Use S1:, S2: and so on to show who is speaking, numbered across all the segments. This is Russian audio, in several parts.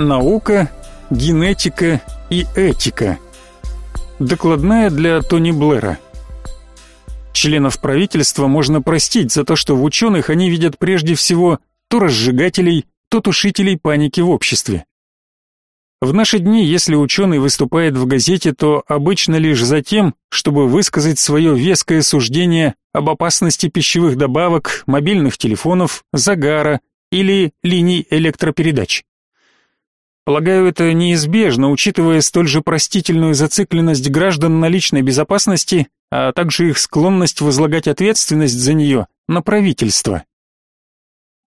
S1: Наука, генетика и этика. Докладная для Тони Блэра. Членов правительства можно простить за то, что в ученых они видят прежде всего то разжигателей, то тушителей паники в обществе. В наши дни, если ученый выступает в газете, то обычно лишь за тем, чтобы высказать свое веское суждение об опасности пищевых добавок, мобильных телефонов, загара или линий электропередач. Полагаю, это неизбежно, учитывая столь же простительную зацикленность граждан на личной безопасности, а также их склонность возлагать ответственность за нее на правительство.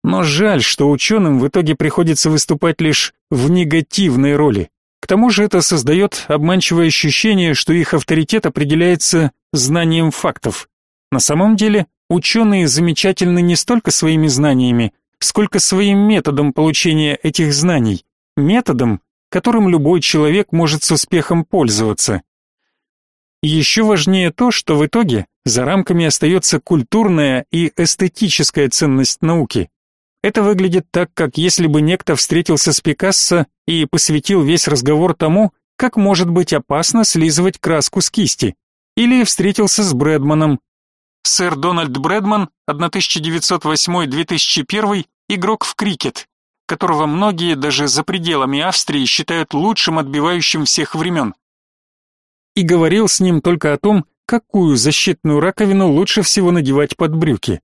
S1: Но жаль, что ученым в итоге приходится выступать лишь в негативной роли. К тому же это создает обманчивое ощущение, что их авторитет определяется знанием фактов. На самом деле, ученые замечательны не столько своими знаниями, сколько своим методом получения этих знаний методом, которым любой человек может с успехом пользоваться. Еще важнее то, что в итоге за рамками остается культурная и эстетическая ценность науки. Это выглядит так, как если бы некто встретился с Пикассо и посвятил весь разговор тому, как может быть опасно слизывать краску с кисти, или встретился с Брэдманом. Сэр Дональд Брэдман, 1908-2001, игрок в крикет, которого многие даже за пределами Австрии считают лучшим отбивающим всех времен. И говорил с ним только о том, какую защитную раковину лучше всего надевать под брюки.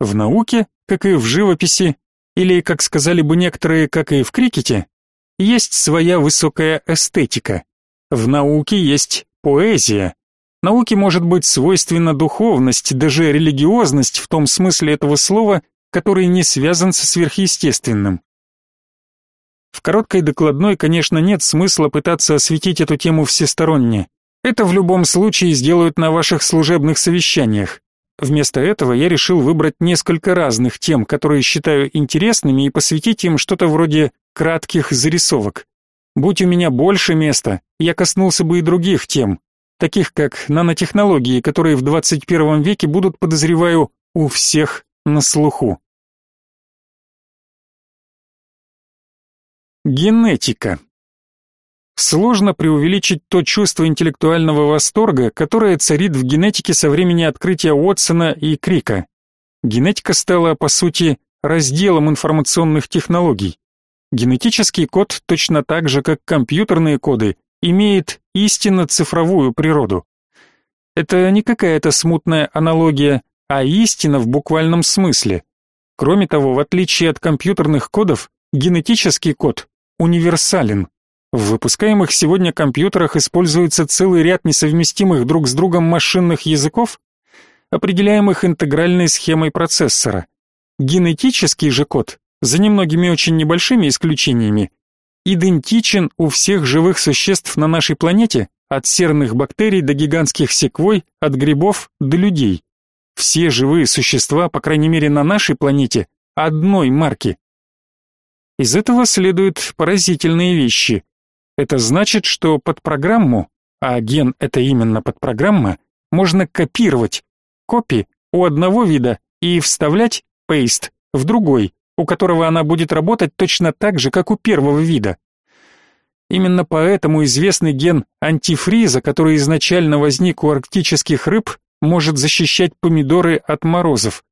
S1: В науке, как и в живописи, или, как сказали бы некоторые, как и в крикете, есть своя высокая эстетика. В науке есть поэзия. Науке может быть свойственна духовность, даже религиозность в том смысле этого слова, который не связан со сверхъестественным. В короткой докладной, конечно, нет смысла пытаться осветить эту тему всесторонне. Это в любом случае сделают на ваших служебных совещаниях. Вместо этого я решил выбрать несколько разных тем, которые считаю интересными, и посвятить им что-то вроде кратких зарисовок. Будь у меня больше места, я коснулся бы и других тем, таких как нанотехнологии, которые в 21 веке будут, подозреваю, у всех на слуху. Генетика. Сложно преувеличить то чувство интеллектуального восторга, которое царит в генетике со времени открытия Уотсона и Крика. Генетика стала, по сути, разделом информационных технологий. Генетический код, точно так же, как компьютерные коды, имеет истинно цифровую природу. Это не какая-то смутная аналогия, а истина в буквальном смысле. Кроме того, в отличие от компьютерных кодов, генетический код универсален. В выпускаемых сегодня компьютерах используется целый ряд несовместимых друг с другом машинных языков, определяемых интегральной схемой процессора. Генетический же код, за немногими очень небольшими исключениями, идентичен у всех живых существ на нашей планете, от серных бактерий до гигантских секвой, от грибов до людей. Все живые существа, по крайней мере на нашей планете, одной марки. Из этого следуют поразительные вещи. Это значит, что под программу, а ген это именно подпрограмма, можно копировать копи у одного вида и вставлять paste в другой, у которого она будет работать точно так же, как у первого вида. Именно поэтому известный ген антифриза, который изначально возник у арктических рыб, может защищать помидоры от морозов.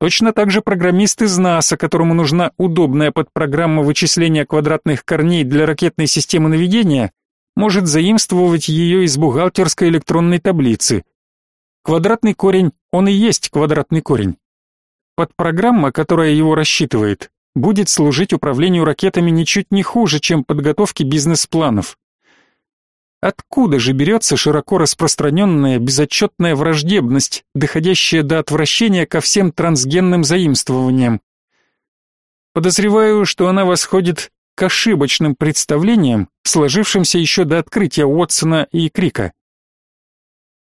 S1: Точно так же программист из НАСА, которому нужна удобная подпрограмма вычисления квадратных корней для ракетной системы наведения, может заимствовать ее из бухгалтерской электронной таблицы. Квадратный корень, он и есть квадратный корень. Подпрограмма, которая его рассчитывает, будет служить управлению ракетами ничуть не хуже, чем подготовке бизнес-планов. Откуда же берется широко распространенная безотчетная враждебность, доходящая до отвращения ко всем трансгенным заимствованиям? Подозреваю, что она восходит к ошибочным представлениям, сложившимся еще до открытия Уотсона и Крика.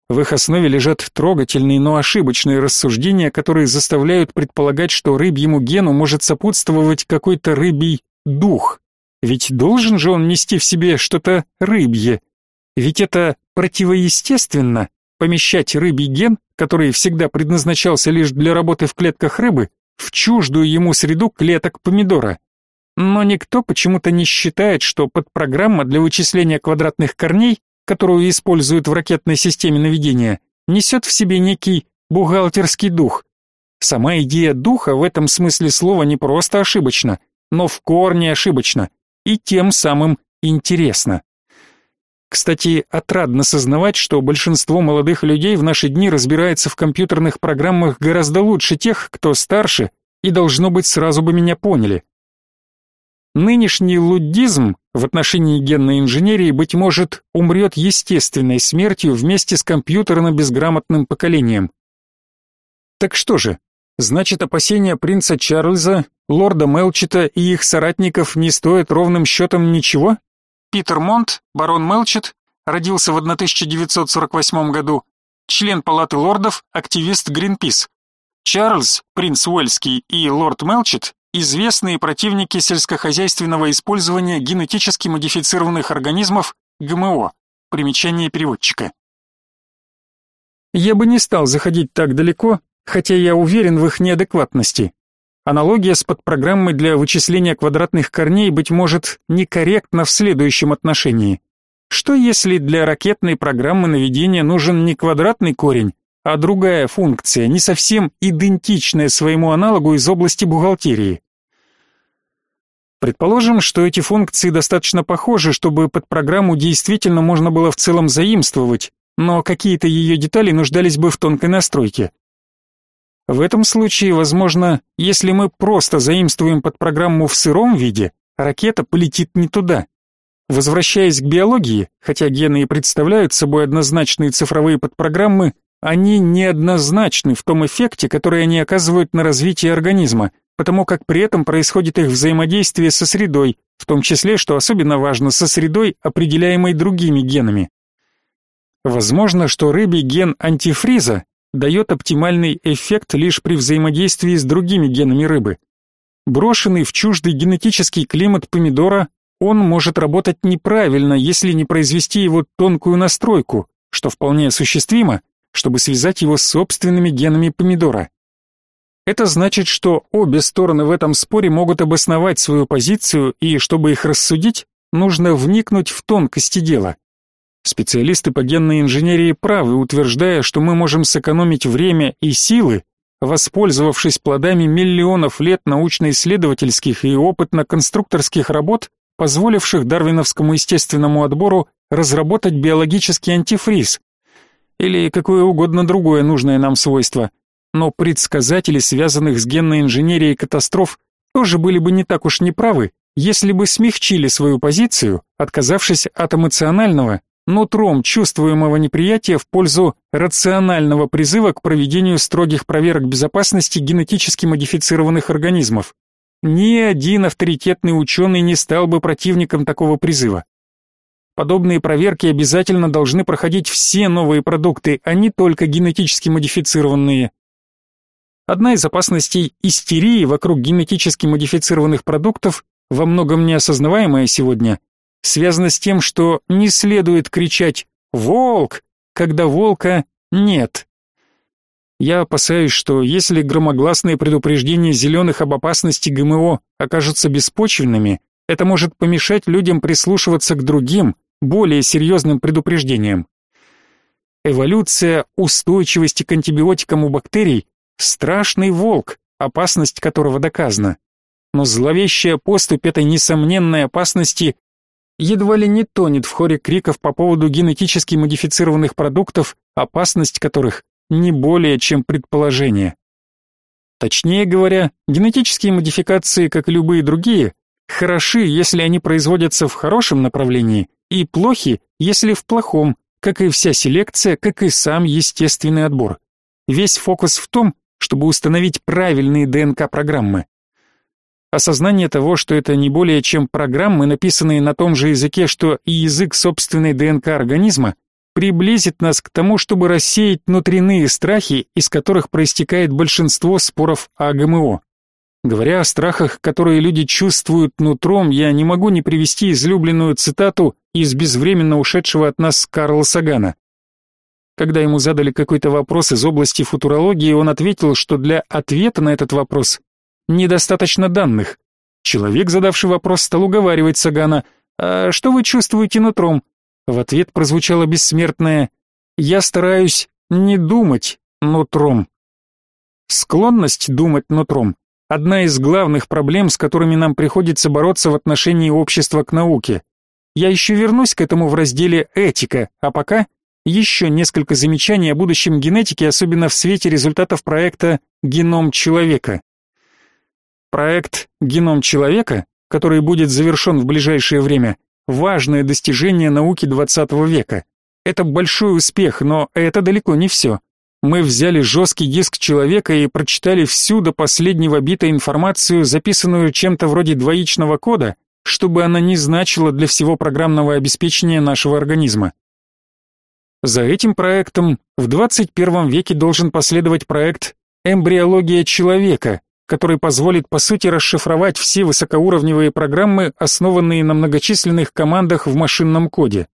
S1: В их основе лежат трогательные, но ошибочные рассуждения, которые заставляют предполагать, что рыбьему гену может сопутствовать какой-то рыбий дух. Ведь должен же он нести в себе что-то рыбье, ведь это противоестественно помещать рыбий ген, который всегда предназначался лишь для работы в клетках рыбы, в чуждую ему среду клеток помидора. но никто почему-то не считает, что подпрограмма для вычисления квадратных корней, которую используют в ракетной системе наведения, несет в себе некий бухгалтерский дух. Сама идея духа в этом смысле слова не просто ошибочна, но в корне ошибочна и тем самым интересна. Кстати, отрадно сознавать, что большинство молодых людей в наши дни разбирается в компьютерных программах гораздо лучше тех, кто старше, и должно быть сразу бы меня поняли. Нынешний луддизм в отношении генной инженерии, быть может, умрет естественной смертью вместе с компьютерно-безграмотным поколением. Так что же, значит опасения принца Чарльза, лорда Мелчета и их соратников не стоят ровным счетом ничего? Питер Монт, барон Мелчет, родился в 1948 году, член Палаты лордов, активист Гринпис. Чарльз, принц Уэльский и лорд Мелчет известные противники сельскохозяйственного использования генетически модифицированных организмов ГМО. Примечание переводчика. Я бы не стал заходить так далеко, хотя я уверен в их неадекватности. Аналогия с подпрограммой для вычисления квадратных корней, быть может, некорректна в следующем отношении. Что если для ракетной программы наведения нужен не квадратный корень, а другая функция, не совсем идентичная своему аналогу из области бухгалтерии? Предположим, что эти функции достаточно похожи, чтобы под программу действительно можно было в целом заимствовать, но какие-то ее детали нуждались бы в тонкой настройке. В этом случае, возможно, если мы просто заимствуем под программу в сыром виде, ракета полетит не туда. Возвращаясь к биологии, хотя гены и представляют собой однозначные цифровые подпрограммы, они неоднозначны в том эффекте, который они оказывают на развитие организма, потому как при этом происходит их взаимодействие со средой, в том числе, что особенно важно, со средой, определяемой другими генами. Возможно, что рыбий ген антифриза дает оптимальный эффект лишь при взаимодействии с другими генами рыбы. Брошенный в чуждый генетический климат помидора, он может работать неправильно, если не произвести его тонкую настройку, что вполне осуществимо, чтобы связать его с собственными генами помидора. Это значит, что обе стороны в этом споре могут обосновать свою позицию, и чтобы их рассудить, нужно вникнуть в тонкости дела. Специалисты по генной инженерии правы, утверждая, что мы можем сэкономить время и силы, воспользовавшись плодами миллионов лет научно-исследовательских и опытно-конструкторских работ, позволивших дарвиновскому естественному отбору разработать биологический антифриз или какое угодно другое нужное нам свойство. Но предсказатели, связанных с генной инженерией катастроф, тоже были бы не так уж неправы, если бы смягчили свою позицию, отказавшись от эмоционального, нутром чувствуемого неприятия в пользу рационального призыва к проведению строгих проверок безопасности генетически модифицированных организмов. Ни один авторитетный ученый не стал бы противником такого призыва. Подобные проверки обязательно должны проходить все новые продукты, а не только генетически модифицированные. Одна из опасностей истерии вокруг генетически модифицированных продуктов, во многом неосознаваемая сегодня, связано с тем, что не следует кричать «Волк!», когда волка нет. Я опасаюсь, что если громогласные предупреждения зеленых об опасности ГМО окажутся беспочвенными, это может помешать людям прислушиваться к другим, более серьезным предупреждениям. Эволюция устойчивости к антибиотикам у бактерий – страшный волк, опасность которого доказана. Но зловещая поступь этой несомненной опасности едва ли не тонет в хоре криков по поводу генетически модифицированных продуктов, опасность которых не более чем предположение. Точнее говоря, генетические модификации, как и любые другие, хороши, если они производятся в хорошем направлении, и плохи, если в плохом, как и вся селекция, как и сам естественный отбор. Весь фокус в том, чтобы установить правильные ДНК-программы. Осознание того, что это не более чем программы, написанные на том же языке, что и язык собственной ДНК организма, приблизит нас к тому, чтобы рассеять внутренние страхи, из которых проистекает большинство споров о ГМО. Говоря о страхах, которые люди чувствуют нутром, я не могу не привести излюбленную цитату из безвременно ушедшего от нас Карла Сагана. Когда ему задали какой-то вопрос из области футурологии, он ответил, что для ответа на этот вопрос недостаточно данных. Человек, задавший вопрос, стал уговаривать Сагана. «А что вы чувствуете нутром?» В ответ прозвучало бессмертное «Я стараюсь не думать нутром». Склонность думать нутром – одна из главных проблем, с которыми нам приходится бороться в отношении общества к науке. Я еще вернусь к этому в разделе «Этика», а пока еще несколько замечаний о будущем генетики, особенно в свете результатов проекта «Геном человека». Проект «Геном человека», который будет завершен в ближайшее время, важное достижение науки 20 века. Это большой успех, но это далеко не все. Мы взяли жесткий диск человека и прочитали всю до последнего бита информацию, записанную чем-то вроде двоичного кода, чтобы она не значила для всего программного обеспечения нашего организма. За этим проектом в 21 веке должен последовать проект «Эмбриология человека», который позволит по сути расшифровать все высокоуровневые программы, основанные на многочисленных командах в машинном коде.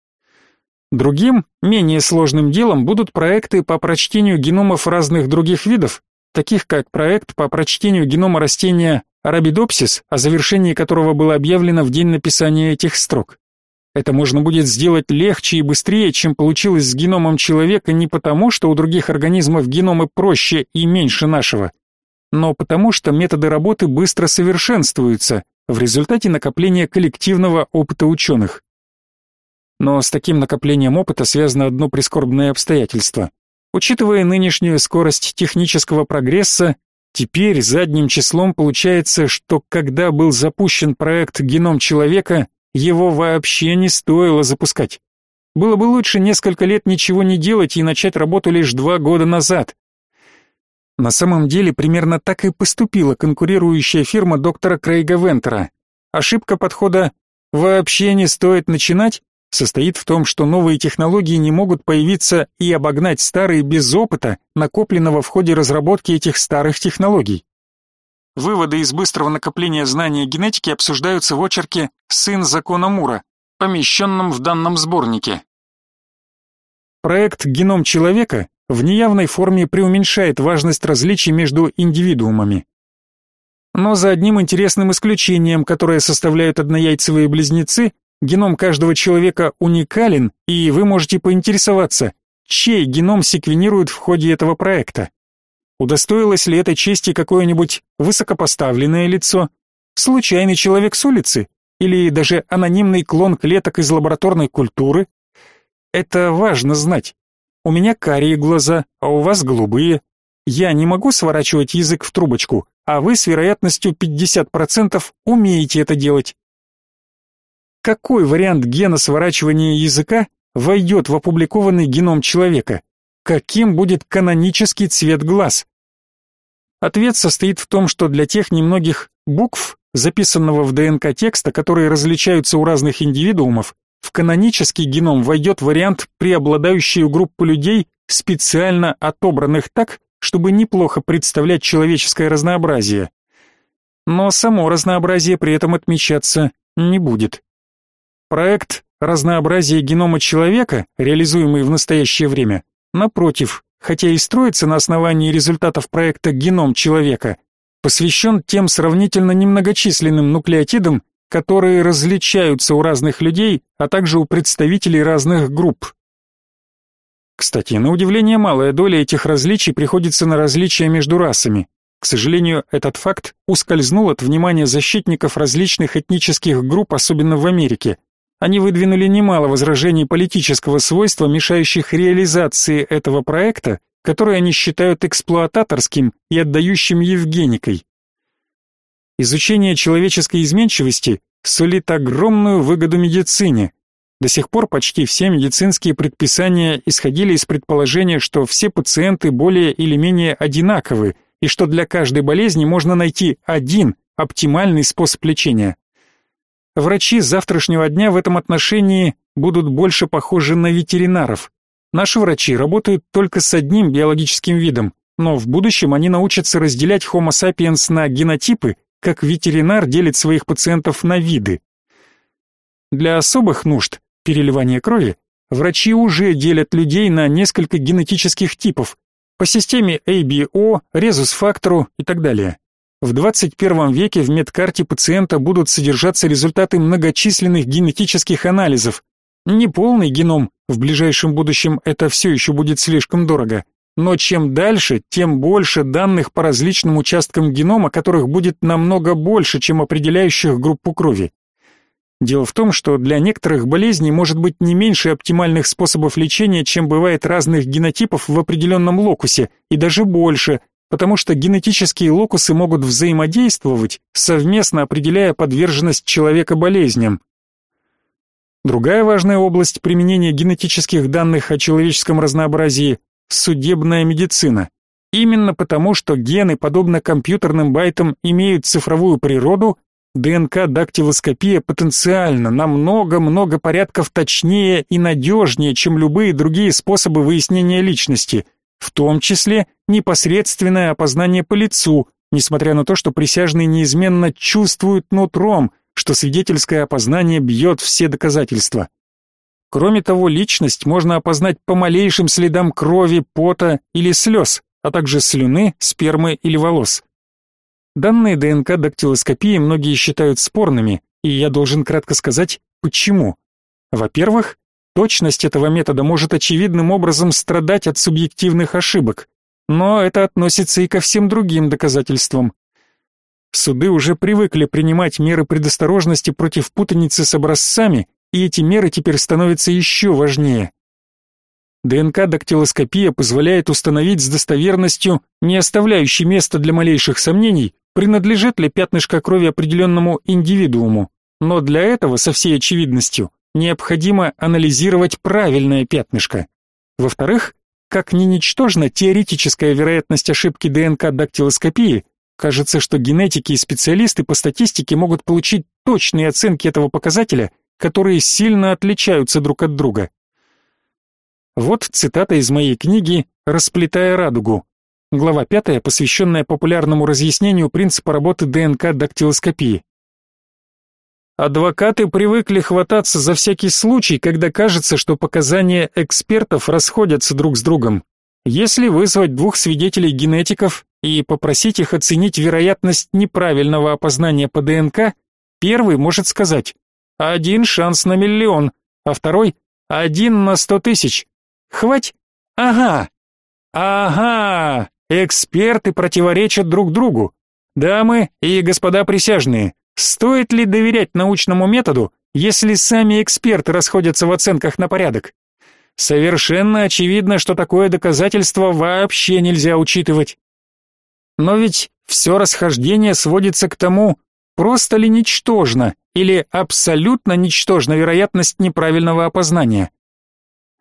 S1: Другим, менее сложным делом будут проекты по прочтению геномов разных других видов, таких как проект по прочтению генома растения Arabidopsis, о завершении которого было объявлено в день написания этих строк. Это можно будет сделать легче и быстрее, чем получилось с геномом человека не потому, что у других организмов геномы проще и меньше нашего, но потому что методы работы быстро совершенствуются в результате накопления коллективного опыта ученых. Но с таким накоплением опыта связано одно прискорбное обстоятельство. Учитывая нынешнюю скорость технического прогресса, Теперь задним числом получается, что когда был запущен проект «Геном человека», его вообще не стоило запускать. Было бы лучше несколько лет ничего не делать и начать работу лишь два года назад. На самом деле примерно так и поступила конкурирующая фирма доктора Крейга Вентера. Ошибка подхода «вообще не стоит начинать» состоит в том, что новые технологии не могут появиться и обогнать старые без опыта, накопленного в ходе разработки этих старых технологий. Выводы из быстрого накопления знания генетики обсуждаются в очерке «Сын закона Мура», помещенном в данном сборнике. Проект «Геном человека» в неявной форме преуменьшает важность различий между индивидуумами. Но за одним интересным исключением, которое составляют однояйцевые близнецы, Геном каждого человека уникален, и вы можете поинтересоваться, чей геном секвенируют в ходе этого проекта. Удостоилось ли этой чести какое-нибудь высокопоставленное лицо, случайный человек с улицы или даже анонимный клон клеток из лабораторной культуры? Это важно знать. У меня карие глаза, а у вас голубые. Я не могу сворачивать язык в трубочку, а вы с вероятностью 50% умеете это делать какой вариант гена сворачивания языка войдет в опубликованный геном человека? Каким будет канонический цвет глаз? Ответ состоит в том, что для тех немногих букв, записанного в ДНК текста, которые различаются у разных индивидуумов, в канонический геном войдет вариант, преобладающий у группы людей, специально отобранных так, чтобы неплохо представлять человеческое разнообразие. Но само разнообразие при этом отмечаться не будет. Проект «Разнообразие генома человека», реализуемый в настоящее время, напротив, хотя и строится на основании результатов проекта «Геном человека», посвящен тем сравнительно немногочисленным нуклеотидам, которые различаются у разных людей, а также у представителей разных групп. Кстати, на удивление малая доля этих различий приходится на различия между расами. К сожалению, этот факт ускользнул от внимания защитников различных этнических групп, особенно в Америке. Они выдвинули немало возражений политического свойства, мешающих реализации этого проекта, который они считают эксплуататорским и отдающим Евгеникой. Изучение человеческой изменчивости сулит огромную выгоду медицине. До сих пор почти все медицинские предписания исходили из предположения, что все пациенты более или менее одинаковы, и что для каждой болезни можно найти один оптимальный способ лечения. Врачи завтрашнего дня в этом отношении будут больше похожи на ветеринаров. Наши врачи работают только с одним биологическим видом, но в будущем они научатся разделять Homo sapiens на генотипы, как ветеринар делит своих пациентов на виды. Для особых нужд, переливания крови, врачи уже делят людей на несколько генетических типов по системе ABO, резус-фактору и так далее. В 21 веке в медкарте пациента будут содержаться результаты многочисленных генетических анализов. Не полный геном, в ближайшем будущем это все еще будет слишком дорого. Но чем дальше, тем больше данных по различным участкам генома, которых будет намного больше, чем определяющих группу крови. Дело в том, что для некоторых болезней может быть не меньше оптимальных способов лечения, чем бывает разных генотипов в определенном локусе, и даже больше, потому что генетические локусы могут взаимодействовать, совместно определяя подверженность человека болезням. Другая важная область применения генетических данных о человеческом разнообразии – судебная медицина. Именно потому, что гены, подобно компьютерным байтам, имеют цифровую природу, ДНК-дактилоскопия потенциально намного-много порядков точнее и надежнее, чем любые другие способы выяснения личности, в том числе непосредственное опознание по лицу, несмотря на то, что присяжные неизменно чувствуют нутром, что свидетельское опознание бьет все доказательства. Кроме того, личность можно опознать по малейшим следам крови, пота или слез, а также слюны, спермы или волос. Данные ДНК-дактилоскопии многие считают спорными, и я должен кратко сказать, почему. Во-первых, точность этого метода может очевидным образом страдать от субъективных ошибок, но это относится и ко всем другим доказательствам. Суды уже привыкли принимать меры предосторожности против путаницы с образцами, и эти меры теперь становятся еще важнее. ДНК-дактилоскопия позволяет установить с достоверностью, не оставляющей места для малейших сомнений, принадлежит ли пятнышко крови определенному индивидууму. Но для этого, со всей очевидностью, необходимо анализировать правильное пятнышко. Во-вторых, как не ничтожна теоретическая вероятность ошибки ДНК-дактилоскопии, кажется, что генетики и специалисты по статистике могут получить точные оценки этого показателя, которые сильно отличаются друг от друга. Вот цитата из моей книги «Расплетая радугу», Глава 5, посвященная популярному разъяснению принципа работы ДНК-дактилоскопии. Адвокаты привыкли хвататься за всякий случай, когда кажется, что показания экспертов расходятся друг с другом. Если вызвать двух свидетелей-генетиков и попросить их оценить вероятность неправильного опознания по ДНК, первый может сказать «один шанс на миллион», а второй «один на сто тысяч». Хвать? Ага. Ага. Эксперты противоречат друг другу. Дамы и господа присяжные, стоит ли доверять научному методу, если сами эксперты расходятся в оценках на порядок? Совершенно очевидно, что такое доказательство вообще нельзя учитывать. Но ведь все расхождение сводится к тому, просто ли ничтожна или абсолютно ничтожна вероятность неправильного опознания.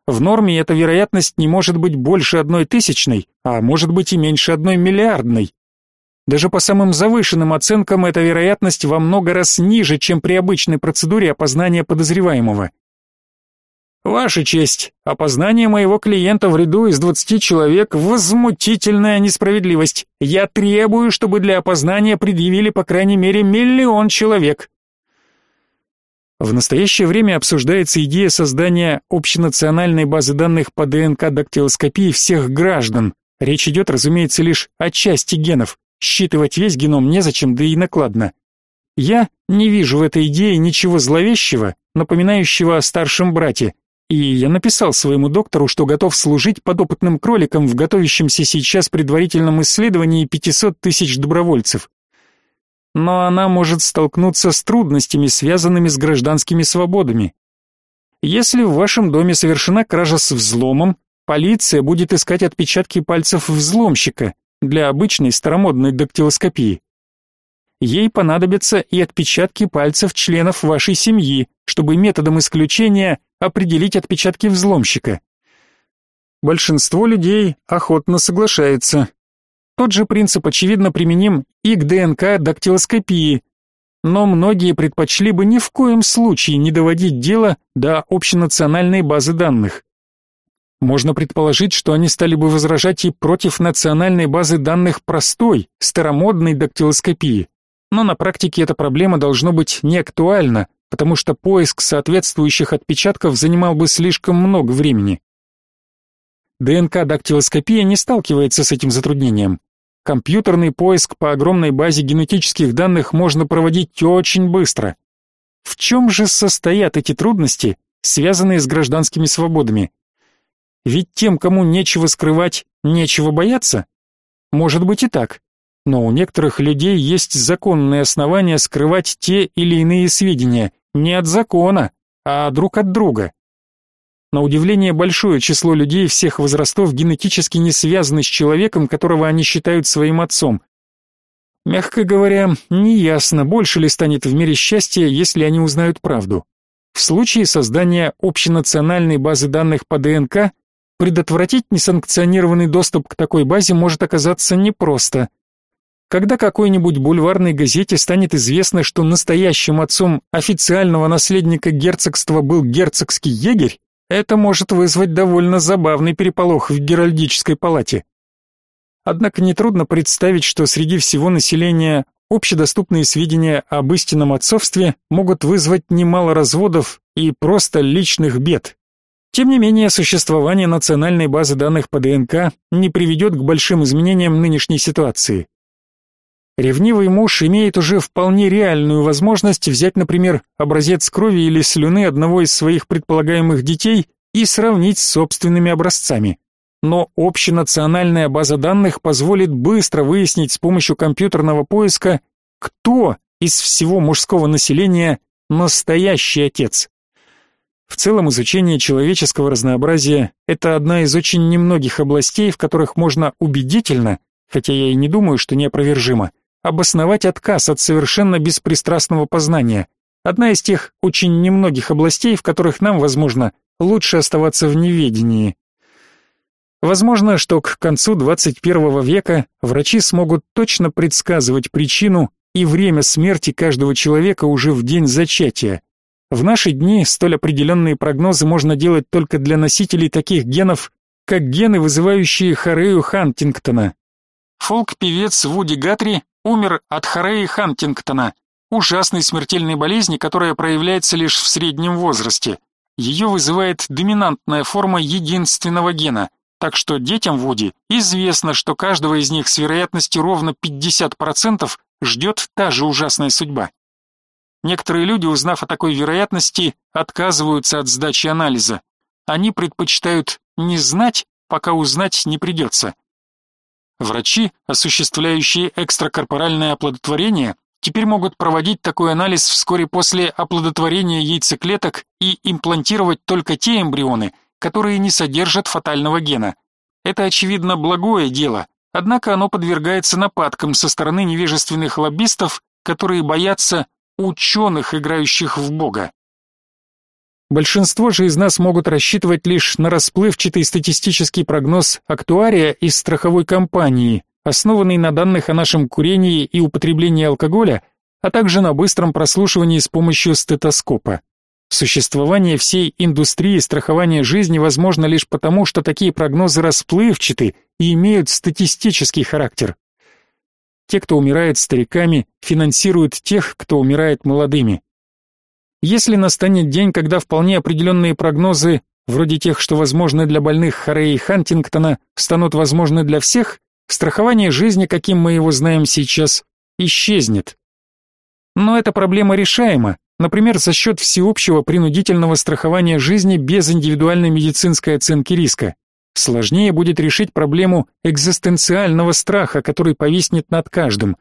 S1: В норме эта вероятность не может быть больше одной тысячной, а может быть и меньше одной миллиардной. Даже по самым завышенным оценкам эта вероятность во много раз ниже, чем при обычной процедуре опознания подозреваемого. Ваша честь, опознание моего клиента в ряду из 20 человек – возмутительная несправедливость. Я требую, чтобы для опознания предъявили по крайней мере миллион человек. В настоящее время обсуждается идея создания общенациональной базы данных по ДНК-дактилоскопии всех граждан. Речь идет, разумеется, лишь о части генов. Считывать весь геном незачем, да и накладно. Я не вижу в этой идее ничего зловещего, напоминающего о старшем брате, и я написал своему доктору, что готов служить подопытным кроликом в готовящемся сейчас предварительном исследовании 500 тысяч добровольцев но она может столкнуться с трудностями, связанными с гражданскими свободами. Если в вашем доме совершена кража с взломом, полиция будет искать отпечатки пальцев взломщика для обычной старомодной дактилоскопии. Ей понадобятся и отпечатки пальцев членов вашей семьи, чтобы методом исключения определить отпечатки взломщика. Большинство людей охотно соглашается, тот же принцип, очевидно, применим и к ДНК-дактилоскопии, но многие предпочли бы ни в коем случае не доводить дело до общенациональной базы данных. Можно предположить, что они стали бы возражать и против национальной базы данных простой, старомодной дактилоскопии. Но на практике эта проблема должно быть не актуальна, потому что поиск соответствующих отпечатков занимал бы слишком много времени. ДНК-дактилоскопия не сталкивается с этим затруднением. Компьютерный поиск по огромной базе генетических данных можно проводить очень быстро. В чем же состоят эти трудности, связанные с гражданскими свободами? Ведь тем, кому нечего скрывать, нечего бояться? Может быть и так. Но у некоторых людей есть законные основания скрывать те или иные сведения не от закона, а друг от друга. На удивление большое число людей всех возрастов генетически не связаны с человеком, которого они считают своим отцом. Мягко говоря, неясно, больше ли станет в мире счастья, если они узнают правду. В случае создания общенациональной базы данных по ДНК предотвратить несанкционированный доступ к такой базе может оказаться непросто. Когда какой-нибудь бульварной газете станет известно, что настоящим отцом официального наследника герцогства был герцогский егерь, это может вызвать довольно забавный переполох в Геральдической палате. Однако нетрудно представить, что среди всего населения общедоступные сведения об истинном отцовстве могут вызвать немало разводов и просто личных бед. Тем не менее, существование национальной базы данных по ДНК не приведет к большим изменениям нынешней ситуации. Ревнивый муж имеет уже вполне реальную возможность взять, например, образец крови или слюны одного из своих предполагаемых детей и сравнить с собственными образцами. Но общенациональная база данных позволит быстро выяснить с помощью компьютерного поиска, кто из всего мужского населения настоящий отец. В целом изучение человеческого разнообразия – это одна из очень немногих областей, в которых можно убедительно, хотя я и не думаю, что неопровержимо, обосновать отказ от совершенно беспристрастного познания. Одна из тех очень немногих областей, в которых нам, возможно, лучше оставаться в неведении. Возможно, что к концу 21 века врачи смогут точно предсказывать причину и время смерти каждого человека уже в день зачатия. В наши дни столь определенные прогнозы можно делать только для носителей таких генов, как гены, вызывающие хорею Хантингтона. Фолк-певец Вуди Гатри умер от хореи Хантингтона, ужасной смертельной болезни, которая проявляется лишь в среднем возрасте. Ее вызывает доминантная форма единственного гена, так что детям Вуди известно, что каждого из них с вероятностью ровно 50% ждет та же ужасная судьба. Некоторые люди, узнав о такой вероятности, отказываются от сдачи анализа. Они предпочитают не знать, пока узнать не придется. Врачи, осуществляющие экстракорпоральное оплодотворение, теперь могут проводить такой анализ вскоре после оплодотворения яйцеклеток и имплантировать только те эмбрионы, которые не содержат фатального гена. Это очевидно благое дело, однако оно подвергается нападкам со стороны невежественных лоббистов, которые боятся ученых, играющих в Бога. Большинство же из нас могут рассчитывать лишь на расплывчатый статистический прогноз актуария из страховой компании, основанный на данных о нашем курении и употреблении алкоголя, а также на быстром прослушивании с помощью стетоскопа. Существование всей индустрии страхования жизни возможно лишь потому, что такие прогнозы расплывчаты и имеют статистический характер. Те, кто умирает стариками, финансируют тех, кто умирает молодыми. Если настанет день, когда вполне определенные прогнозы, вроде тех, что возможны для больных Харей и Хантингтона, станут возможны для всех, страхование жизни, каким мы его знаем сейчас, исчезнет. Но эта проблема решаема, например, за счет всеобщего принудительного страхования жизни без индивидуальной медицинской оценки риска. Сложнее будет решить проблему экзистенциального страха, который повиснет над каждым.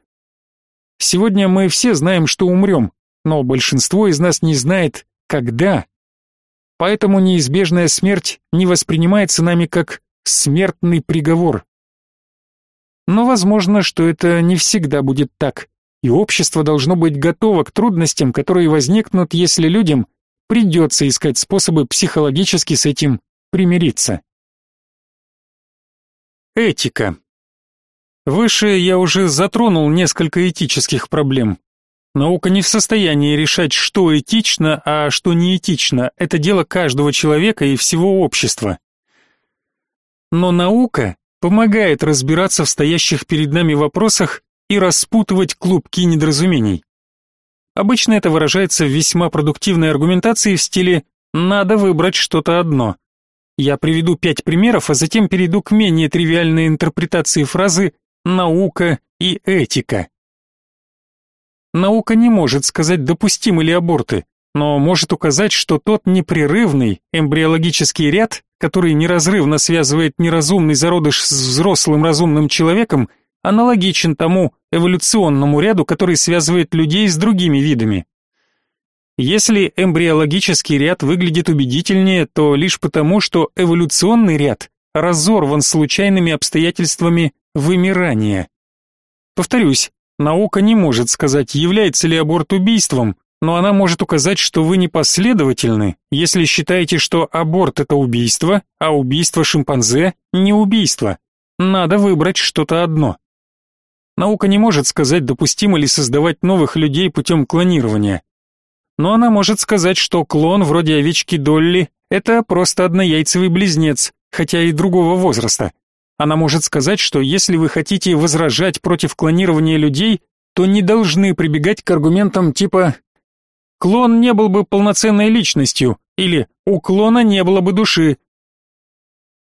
S1: Сегодня мы все знаем, что умрем, но большинство из нас не знает, когда. Поэтому неизбежная смерть не воспринимается нами как смертный приговор. Но возможно, что это не всегда будет так, и общество должно быть готово к трудностям, которые возникнут, если людям придется искать способы психологически с этим примириться. Этика. Выше я уже затронул несколько этических проблем. Наука не в состоянии решать, что этично, а что неэтично. Это дело каждого человека и всего общества. Но наука помогает разбираться в стоящих перед нами вопросах и распутывать клубки недоразумений. Обычно это выражается в весьма продуктивной аргументации в стиле «надо выбрать что-то одно». Я приведу пять примеров, а затем перейду к менее тривиальной интерпретации фразы наука и этика. Наука не может сказать, допустимы ли аборты, но может указать, что тот непрерывный эмбриологический ряд, который неразрывно связывает неразумный зародыш с взрослым разумным человеком, аналогичен тому эволюционному ряду, который связывает людей с другими видами. Если эмбриологический ряд выглядит убедительнее, то лишь потому, что эволюционный ряд разорван случайными обстоятельствами вымирания. Повторюсь, наука не может сказать, является ли аборт убийством, но она может указать, что вы непоследовательны, если считаете, что аборт это убийство, а убийство шимпанзе не убийство. Надо выбрать что-то одно. Наука не может сказать, допустимо ли создавать новых людей путем клонирования. Но она может сказать, что клон вроде овечки Долли это просто однояйцевый близнец, хотя и другого возраста. Она может сказать, что если вы хотите возражать против клонирования людей, то не должны прибегать к аргументам типа «клон не был бы полноценной личностью» или «у клона не было бы души».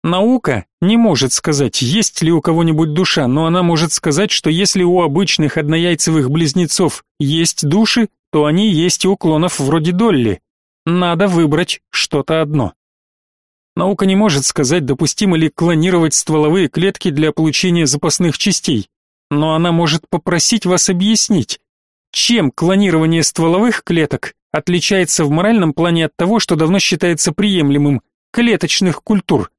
S1: Наука не может сказать, есть ли у кого-нибудь душа, но она может сказать, что если у обычных однояйцевых близнецов есть души, то они есть и у клонов вроде Долли. Надо выбрать что-то одно. Наука не может сказать, допустимо ли клонировать стволовые клетки для получения запасных частей, но она может попросить вас объяснить, чем клонирование стволовых клеток отличается в моральном плане от того, что давно считается приемлемым клеточных культур.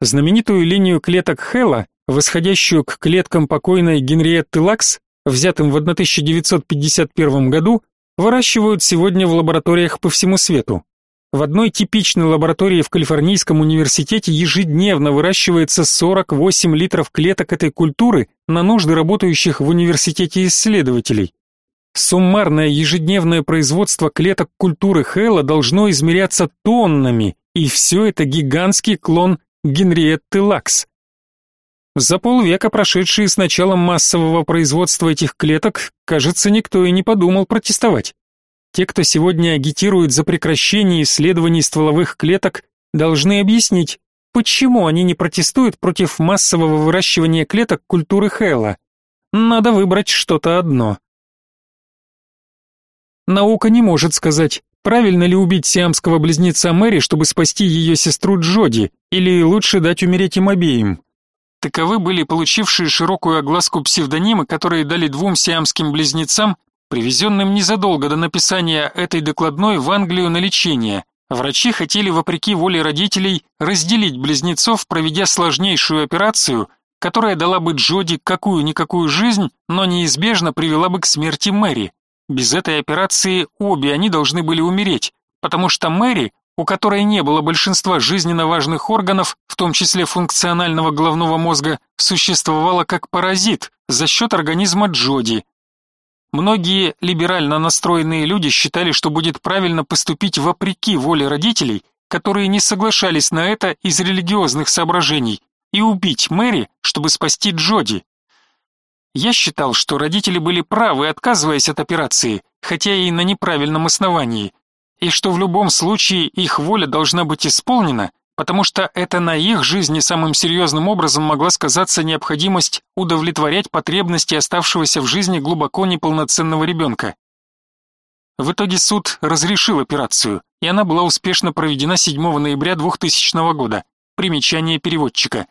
S1: Знаменитую линию клеток Хэлла, восходящую к клеткам покойной Генриетты Лакс, взятым в 1951 году, выращивают сегодня в лабораториях по всему свету. В одной типичной лаборатории в Калифорнийском университете ежедневно выращивается 48 литров клеток этой культуры на нужды работающих в университете исследователей. Суммарное ежедневное производство клеток культуры Хэлла должно измеряться тоннами, и все это гигантский клон Генриетты Лакс. За полвека, прошедшие с началом массового производства этих клеток, кажется, никто и не подумал протестовать. Те, кто сегодня агитирует за прекращение исследований стволовых клеток, должны объяснить, почему они не протестуют против массового выращивания клеток культуры Хэлла. Надо выбрать что-то одно. Наука не может сказать, правильно ли убить сиамского близнеца Мэри, чтобы спасти ее сестру Джоди, или лучше дать умереть им обеим. Таковы были получившие широкую огласку псевдонимы, которые дали двум сиамским близнецам привезенным незадолго до написания этой докладной в Англию на лечение. Врачи хотели, вопреки воле родителей, разделить близнецов, проведя сложнейшую операцию, которая дала бы Джоди какую-никакую жизнь, но неизбежно привела бы к смерти Мэри. Без этой операции обе они должны были умереть, потому что Мэри, у которой не было большинства жизненно важных органов, в том числе функционального головного мозга, существовала как паразит за счет организма Джоди, Многие либерально настроенные люди считали, что будет правильно поступить вопреки воле родителей, которые не соглашались на это из религиозных соображений, и убить Мэри, чтобы спасти Джоди. Я считал, что родители были правы, отказываясь от операции, хотя и на неправильном основании, и что в любом случае их воля должна быть исполнена, потому что это на их жизни самым серьезным образом могла сказаться необходимость удовлетворять потребности оставшегося в жизни глубоко неполноценного ребенка. В итоге суд разрешил операцию, и она была успешно проведена 7 ноября 2000 года. Примечание переводчика.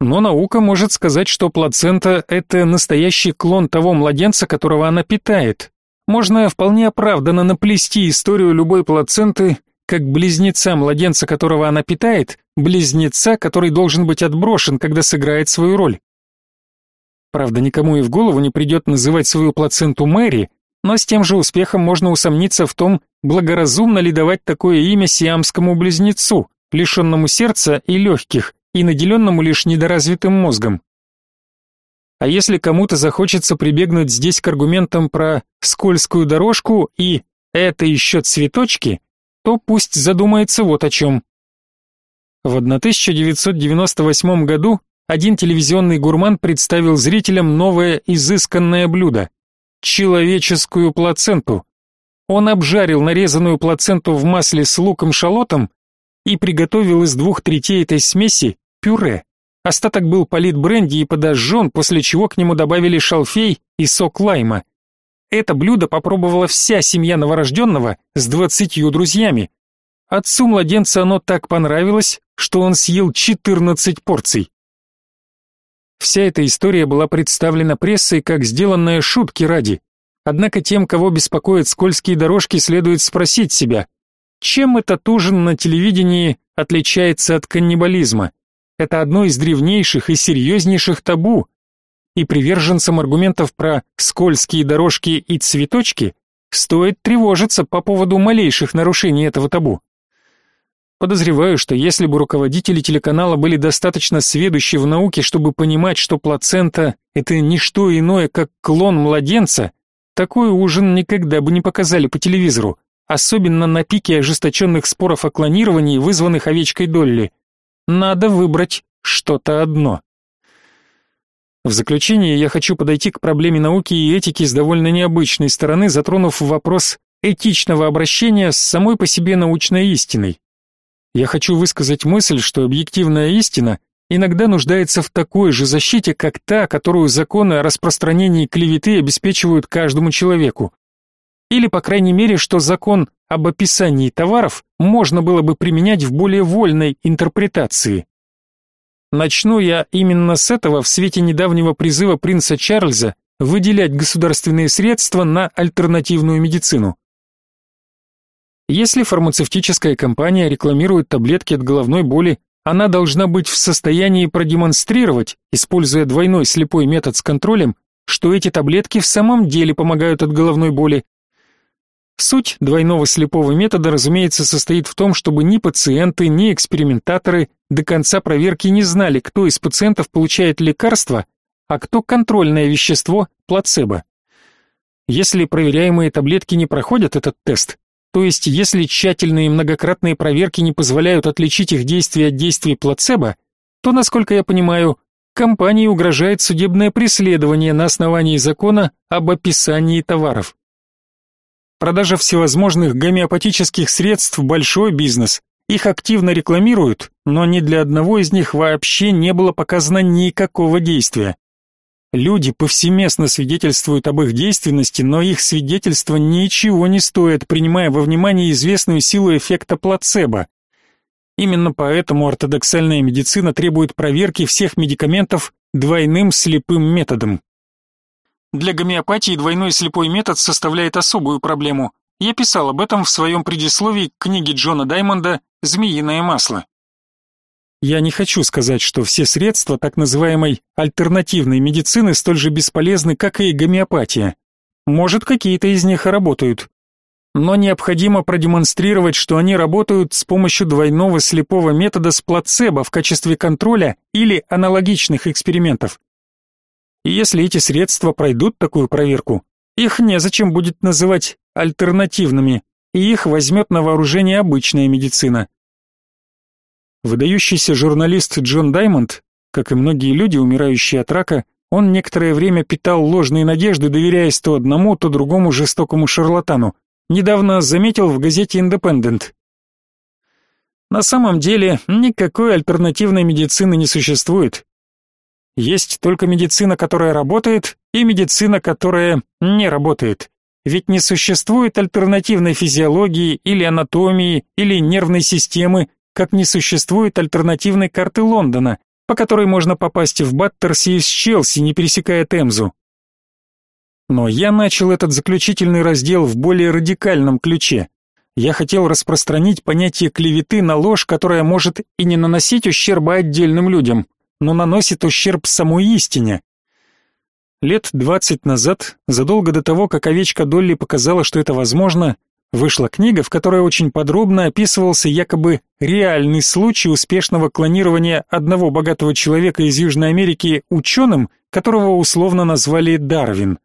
S1: Но наука может сказать, что плацента – это настоящий клон того младенца, которого она питает. Можно вполне оправданно наплести историю любой плаценты как близнеца младенца, которого она питает, близнеца, который должен быть отброшен, когда сыграет свою роль. Правда, никому и в голову не придет называть свою плаценту Мэри, но с тем же успехом можно усомниться в том, благоразумно ли давать такое имя сиамскому близнецу, лишенному сердца и легких, и наделенному лишь недоразвитым мозгом. А если кому-то захочется прибегнуть здесь к аргументам про скользкую дорожку и «это еще цветочки», то пусть задумается вот о чем. В 1998 году один телевизионный гурман представил зрителям новое изысканное блюдо – человеческую плаценту. Он обжарил нарезанную плаценту в масле с луком-шалотом и приготовил из двух третей этой смеси пюре. остаток был полит бренди и подожжен, после чего к нему добавили шалфей и сок лайма. Это блюдо попробовала вся семья новорожденного с двадцатью друзьями. Отцу младенца оно так понравилось, что он съел 14 порций. Вся эта история была представлена прессой как сделанная шутки ради. Однако тем, кого беспокоят скользкие дорожки, следует спросить себя, чем этот ужин на телевидении отличается от каннибализма? Это одно из древнейших и серьезнейших табу, и приверженцам аргументов про скользкие дорожки и цветочки стоит тревожиться по поводу малейших нарушений этого табу. Подозреваю, что если бы руководители телеканала были достаточно сведущи в науке, чтобы понимать, что плацента – это не что иное, как клон младенца, такой ужин никогда бы не показали по телевизору, особенно на пике ожесточенных споров о клонировании, вызванных овечкой Долли. Надо выбрать что-то одно. В заключение я хочу подойти к проблеме науки и этики с довольно необычной стороны, затронув вопрос этичного обращения с самой по себе научной истиной. Я хочу высказать мысль, что объективная истина иногда нуждается в такой же защите, как та, которую законы о распространении клеветы обеспечивают каждому человеку. Или, по крайней мере, что закон об описании товаров можно было бы применять в более вольной интерпретации. Начну я именно с этого в свете недавнего призыва принца Чарльза выделять государственные средства на альтернативную медицину. Если фармацевтическая компания рекламирует таблетки от головной боли, она должна быть в состоянии продемонстрировать, используя двойной слепой метод с контролем, что эти таблетки в самом деле помогают от головной боли. Суть двойного слепого метода, разумеется, состоит в том, чтобы ни пациенты, ни экспериментаторы до конца проверки не знали, кто из пациентов получает лекарство, а кто контрольное вещество плацебо. Если проверяемые таблетки не проходят этот тест, то есть, если тщательные многократные проверки не позволяют отличить их действие от действий плацебо, то, насколько я понимаю, компании угрожает судебное преследование на основании закона об описании товаров. Продажа всевозможных гомеопатических средств – большой бизнес. Их активно рекламируют, но ни для одного из них вообще не было показано никакого действия. Люди повсеместно свидетельствуют об их действенности, но их свидетельства ничего не стоят, принимая во внимание известную силу эффекта плацебо. Именно поэтому ортодоксальная медицина требует проверки всех медикаментов двойным слепым методом. Для гомеопатии двойной слепой метод составляет особую проблему. Я писал об этом в своем предисловии к книге Джона Даймонда «Змеиное масло». Я не хочу сказать, что все средства так называемой альтернативной медицины столь же бесполезны, как и гомеопатия. Может, какие-то из них и работают. Но необходимо продемонстрировать, что они работают с помощью двойного слепого метода с плацебо в качестве контроля или аналогичных экспериментов. И если эти средства пройдут такую проверку, их незачем будет называть альтернативными, и их возьмет на вооружение обычная медицина. Выдающийся журналист Джон Даймонд, как и многие люди, умирающие от рака, он некоторое время питал ложные надежды, доверяясь то одному, то другому жестокому шарлатану. Недавно заметил в газете «Индепендент». На самом деле, никакой альтернативной медицины не существует. Есть только медицина, которая работает, и медицина, которая не работает. Ведь не существует альтернативной физиологии или анатомии или нервной системы, как не существует альтернативной карты Лондона, по которой можно попасть в Баттерси из Челси, не пересекая Темзу. Но я начал этот заключительный раздел в более радикальном ключе. Я хотел распространить понятие клеветы на ложь, которая может и не наносить ущерба отдельным людям, но наносит ущерб самой истине. Лет двадцать назад, задолго до того, как овечка Долли показала, что это возможно, вышла книга, в которой очень подробно описывался якобы реальный случай успешного клонирования одного богатого человека из Южной Америки ученым, которого условно назвали Дарвин.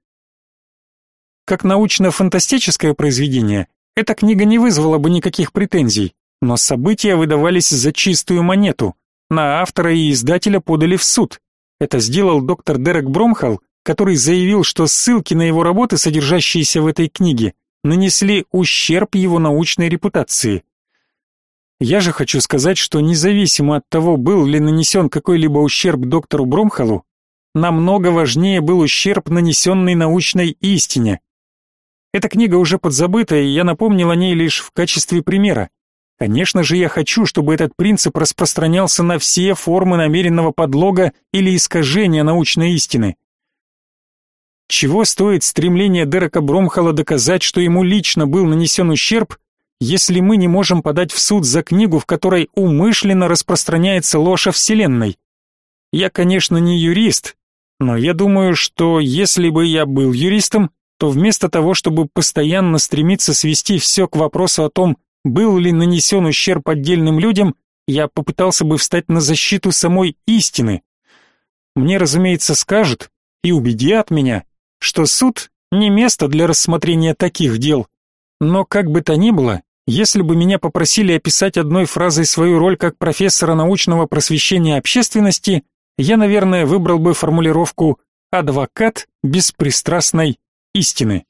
S1: Как научно-фантастическое произведение, эта книга не вызвала бы никаких претензий, но события выдавались за чистую монету. На автора и издателя подали в суд. Это сделал доктор Дерек Бромхал, который заявил, что ссылки на его работы, содержащиеся в этой книге, нанесли ущерб его научной репутации. Я же хочу сказать, что независимо от того, был ли нанесен какой-либо ущерб доктору Бромхалу, намного важнее был ущерб, нанесенный научной истине. Эта книга уже подзабыта, и я напомнил о ней лишь в качестве примера. Конечно же, я хочу, чтобы этот принцип распространялся на все формы намеренного подлога или искажения научной истины. Чего стоит стремление Дерека Бромхала доказать, что ему лично был нанесен ущерб, если мы не можем подать в суд за книгу, в которой умышленно распространяется ложь о Вселенной? Я, конечно, не юрист, но я думаю, что если бы я был юристом, то вместо того, чтобы постоянно стремиться свести все к вопросу о том, был ли нанесен ущерб отдельным людям, я попытался бы встать на защиту самой истины. Мне, разумеется, скажут и убедят меня, что суд не место для рассмотрения таких дел. Но как бы то ни было, если бы меня попросили описать одной фразой свою роль как профессора научного просвещения общественности, я, наверное, выбрал бы формулировку «адвокат беспристрастной истины».